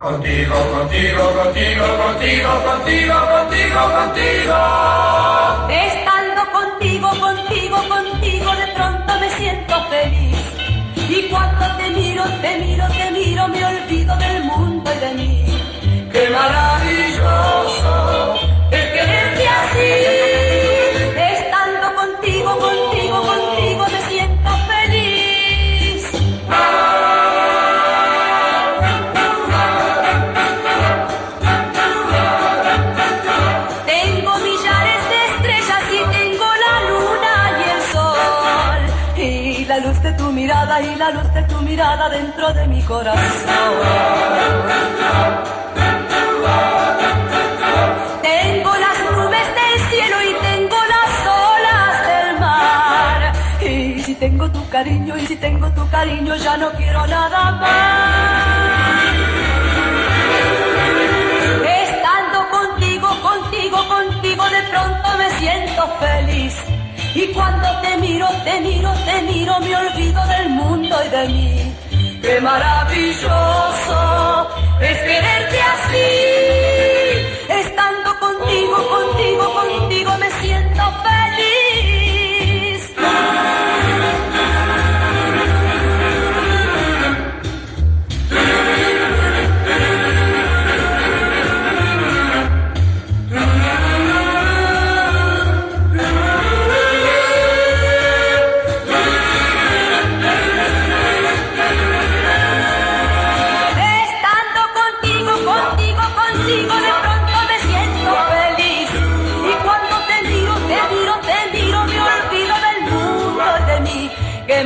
Contigo, contigo, contigo, contigo, contigo, contigo, contigo. Estando contigo, contigo, contigo, de pronto me siento feliz. Y cuando te miro, te miro, te mirada y la luz de tu mirada dentro de mi corazón. Tengo las nubes del cielo y tengo las olas del mar. Y si tengo tu cariño y si tengo tu cariño ya no quiero nada más. Estando contigo, contigo, contigo de pronto me siento feliz. Y cuando te miro, te miro, te miro, me olvido del mundo y de mí. Qué maravilloso es quererte así. Qué